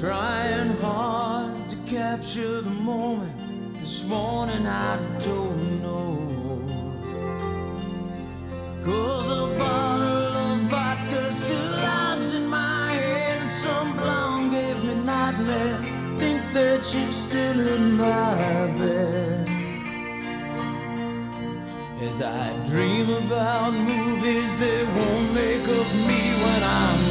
Trying hard to capture the moment. This morning I don't know. Cause a bottle of vodka still lodged in my head, and some blonde gave me nightmares. Think that she's still in my bed. As I dream about movies they won't make of me when I'm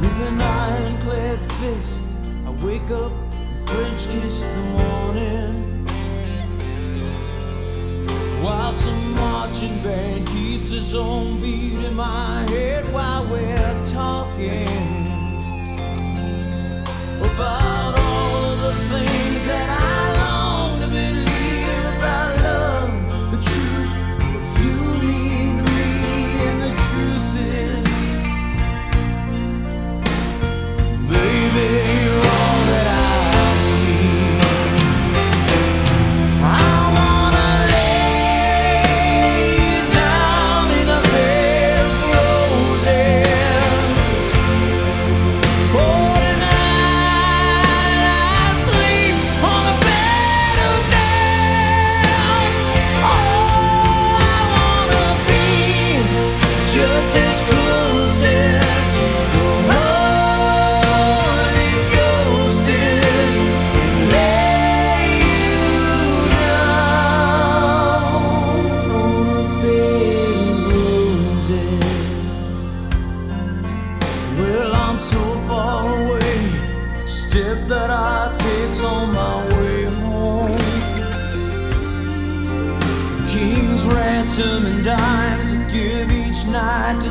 With an ironclad fist, I wake up and French kiss the morning. While some marching band keeps its own beat in my head while we're talking about all of the things that I Well, I'm so far away. Step that I take's on my way home. King's ransom and dimes I give each night to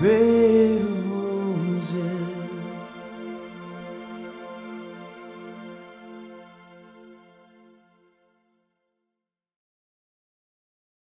ver